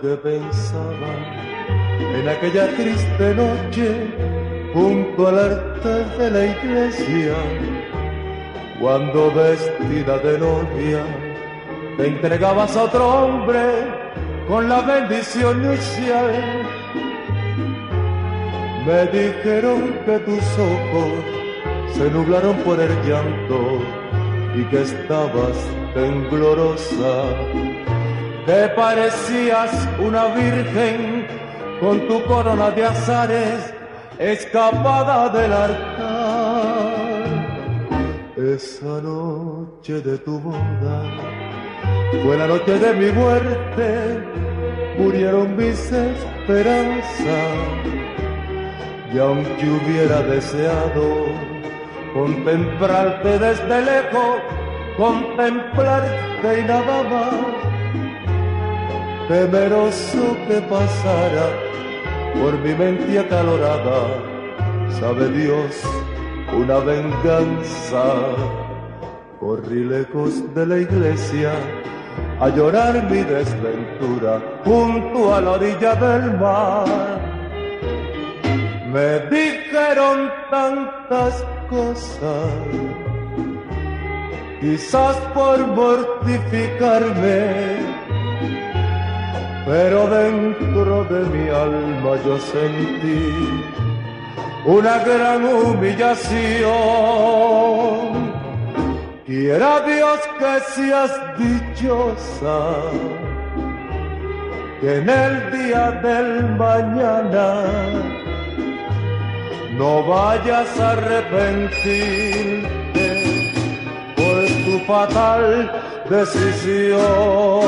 que pensaba en aquella triste noche junto al altar de la iglesia, cuando vestida de novia te entregabas a otro hombre con la bendición nupcial. Me dijeron que tus ojos se nublaron por el llanto y que estabas temblorosa, que parecías una virgen con tu corona de azares escapada del altar. Esa noche de tu boda fue la noche de mi muerte, murieron mis esperanzas. Y aunque hubiera deseado contemplarte desde lejos, contemplarte y nada más, temeroso que pasara por mi mente acalorada, sabe Dios una venganza. Corrí lejos de la iglesia a llorar mi desventura junto a la orilla del mar. Me dijeron tantas cosas, quizás por mortificarme, pero dentro de mi alma yo sentí una gran humillación. Quiera Dios que seas dichosa, que en el día del mañana no vayas a arrepentirte por tu fatal decisión.